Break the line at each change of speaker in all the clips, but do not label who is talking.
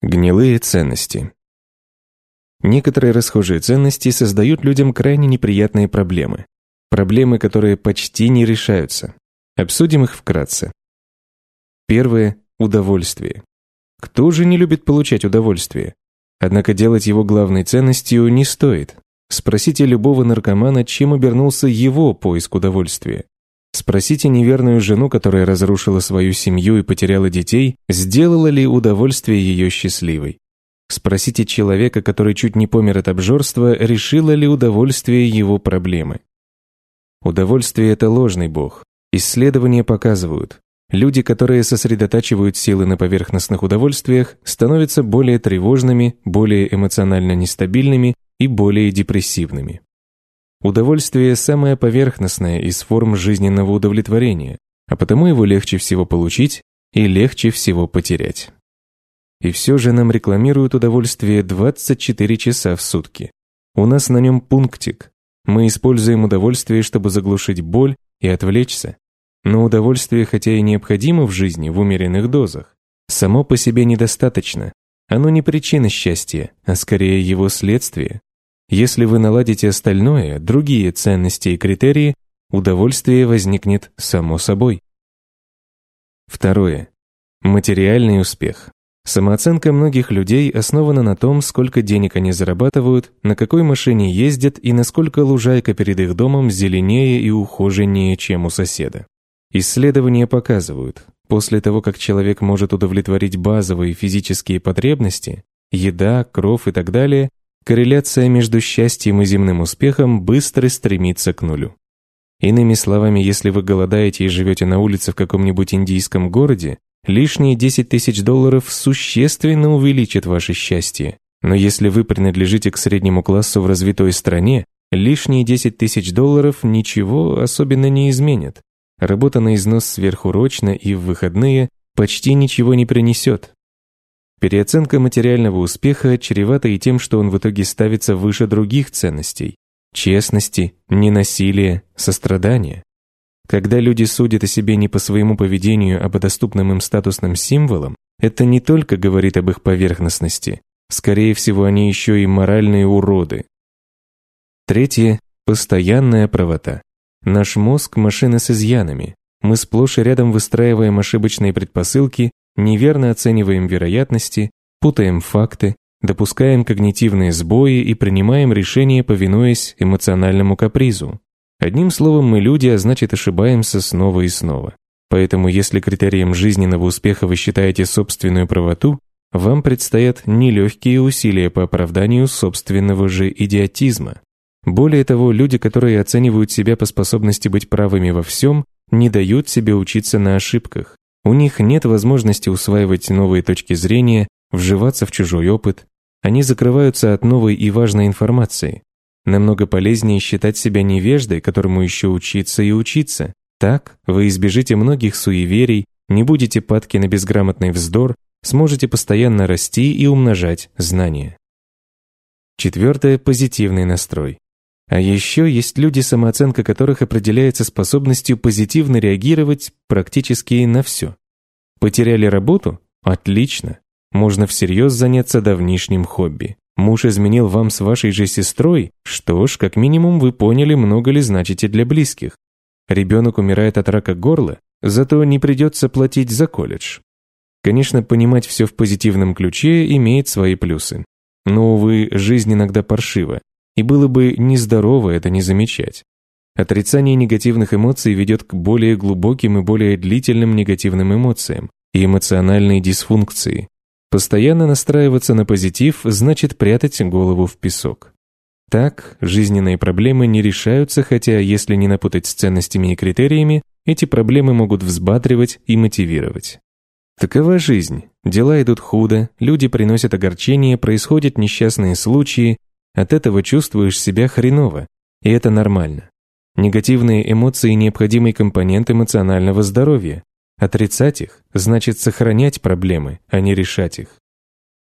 Гнилые ценности. Некоторые расхожие ценности создают людям крайне неприятные проблемы. Проблемы, которые почти не решаются. Обсудим их вкратце. Первое – удовольствие. Кто же не любит получать удовольствие? Однако делать его главной ценностью не стоит. Спросите любого наркомана, чем обернулся его поиск удовольствия. Спросите неверную жену, которая разрушила свою семью и потеряла детей, сделала ли удовольствие ее счастливой. Спросите человека, который чуть не помер от обжорства, решило ли удовольствие его проблемы. Удовольствие – это ложный бог. Исследования показывают, люди, которые сосредотачивают силы на поверхностных удовольствиях, становятся более тревожными, более эмоционально нестабильными и более депрессивными. Удовольствие – самое поверхностное из форм жизненного удовлетворения, а потому его легче всего получить и легче всего потерять. И все же нам рекламируют удовольствие 24 часа в сутки. У нас на нем пунктик. Мы используем удовольствие, чтобы заглушить боль и отвлечься. Но удовольствие, хотя и необходимо в жизни в умеренных дозах, само по себе недостаточно. Оно не причина счастья, а скорее его следствие. Если вы наладите остальное, другие ценности и критерии, удовольствие возникнет само собой. Второе. Материальный успех. Самооценка многих людей основана на том, сколько денег они зарабатывают, на какой машине ездят и насколько лужайка перед их домом зеленее и ухоженнее, чем у соседа. Исследования показывают, после того, как человек может удовлетворить базовые физические потребности, еда, кров и так далее, корреляция между счастьем и земным успехом быстро стремится к нулю. Иными словами, если вы голодаете и живете на улице в каком-нибудь индийском городе, лишние 10 тысяч долларов существенно увеличат ваше счастье. Но если вы принадлежите к среднему классу в развитой стране, лишние 10 тысяч долларов ничего особенно не изменят. Работа на износ сверхурочно и в выходные почти ничего не принесет. Переоценка материального успеха чревата и тем, что он в итоге ставится выше других ценностей – честности, ненасилия, сострадания. Когда люди судят о себе не по своему поведению, а по доступным им статусным символам, это не только говорит об их поверхностности, скорее всего, они еще и моральные уроды. Третье – постоянная правота. Наш мозг – машина с изъянами. Мы сплошь и рядом выстраиваем ошибочные предпосылки неверно оцениваем вероятности, путаем факты, допускаем когнитивные сбои и принимаем решения, повинуясь эмоциональному капризу. Одним словом, мы люди, а значит ошибаемся снова и снова. Поэтому если критерием жизненного успеха вы считаете собственную правоту, вам предстоят нелегкие усилия по оправданию собственного же идиотизма. Более того, люди, которые оценивают себя по способности быть правыми во всем, не дают себе учиться на ошибках. У них нет возможности усваивать новые точки зрения, вживаться в чужой опыт. Они закрываются от новой и важной информации. Намного полезнее считать себя невеждой, которому еще учиться и учиться. Так вы избежите многих суеверий, не будете падки на безграмотный вздор, сможете постоянно расти и умножать знания. Четвертое – позитивный настрой. А еще есть люди, самооценка которых определяется способностью позитивно реагировать практически на все. Потеряли работу? Отлично. Можно всерьез заняться давнишним хобби. Муж изменил вам с вашей же сестрой? Что ж, как минимум вы поняли, много ли значите для близких. Ребенок умирает от рака горла, зато не придется платить за колледж. Конечно, понимать все в позитивном ключе имеет свои плюсы. Но, увы, жизнь иногда паршива, и было бы нездорово это не замечать. Отрицание негативных эмоций ведет к более глубоким и более длительным негативным эмоциям и эмоциональной дисфункции. Постоянно настраиваться на позитив значит прятать голову в песок. Так, жизненные проблемы не решаются, хотя, если не напутать с ценностями и критериями, эти проблемы могут взбадривать и мотивировать. Такова жизнь. Дела идут худо, люди приносят огорчения, происходят несчастные случаи, от этого чувствуешь себя хреново, и это нормально. Негативные эмоции – необходимый компонент эмоционального здоровья. Отрицать их – значит сохранять проблемы, а не решать их.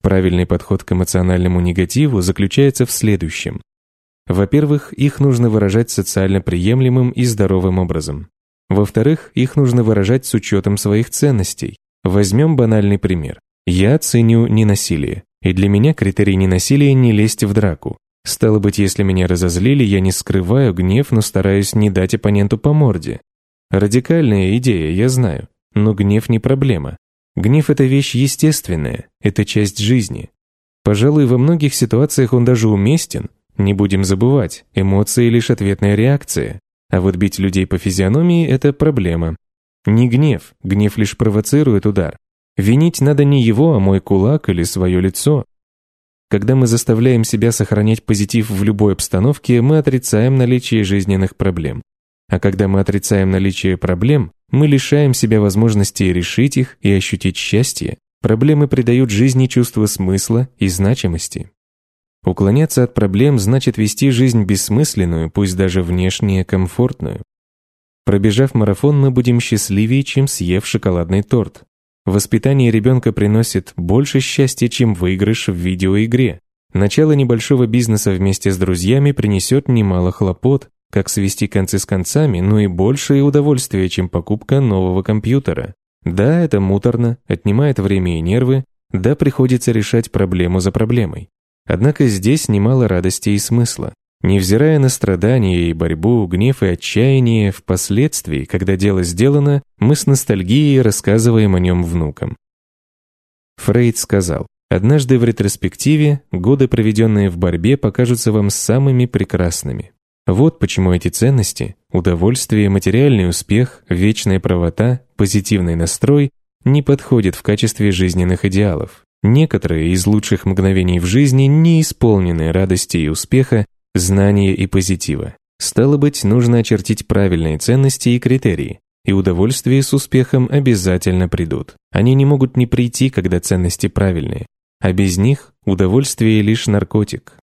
Правильный подход к эмоциональному негативу заключается в следующем. Во-первых, их нужно выражать социально приемлемым и здоровым образом. Во-вторых, их нужно выражать с учетом своих ценностей. Возьмем банальный пример. Я ценю ненасилие, и для меня критерий ненасилия не лезть в драку. Стало быть, если меня разозлили, я не скрываю гнев, но стараюсь не дать оппоненту по морде. Радикальная идея, я знаю, но гнев не проблема. Гнев – это вещь естественная, это часть жизни. Пожалуй, во многих ситуациях он даже уместен. Не будем забывать, эмоции – лишь ответная реакция. А вот бить людей по физиономии – это проблема. Не гнев, гнев лишь провоцирует удар. Винить надо не его, а мой кулак или свое лицо. Когда мы заставляем себя сохранять позитив в любой обстановке, мы отрицаем наличие жизненных проблем. А когда мы отрицаем наличие проблем, мы лишаем себя возможности решить их и ощутить счастье. Проблемы придают жизни чувство смысла и значимости. Уклоняться от проблем значит вести жизнь бессмысленную, пусть даже внешне комфортную. Пробежав марафон, мы будем счастливее, чем съев шоколадный торт. Воспитание ребенка приносит больше счастья, чем выигрыш в видеоигре. Начало небольшого бизнеса вместе с друзьями принесет немало хлопот, как свести концы с концами, но и большее удовольствие, чем покупка нового компьютера. Да, это муторно, отнимает время и нервы, да, приходится решать проблему за проблемой. Однако здесь немало радости и смысла. Невзирая на страдания и борьбу, гнев и отчаяние, впоследствии, когда дело сделано, мы с ностальгией рассказываем о нем внукам. Фрейд сказал, «Однажды в ретроспективе годы, проведенные в борьбе, покажутся вам самыми прекрасными. Вот почему эти ценности – удовольствие, материальный успех, вечная правота, позитивный настрой – не подходят в качестве жизненных идеалов. Некоторые из лучших мгновений в жизни не исполнены радости и успеха, знания и позитива. Стало быть, нужно очертить правильные ценности и критерии, и удовольствие с успехом обязательно придут. Они не могут не прийти, когда ценности правильные, а без них удовольствие лишь наркотик.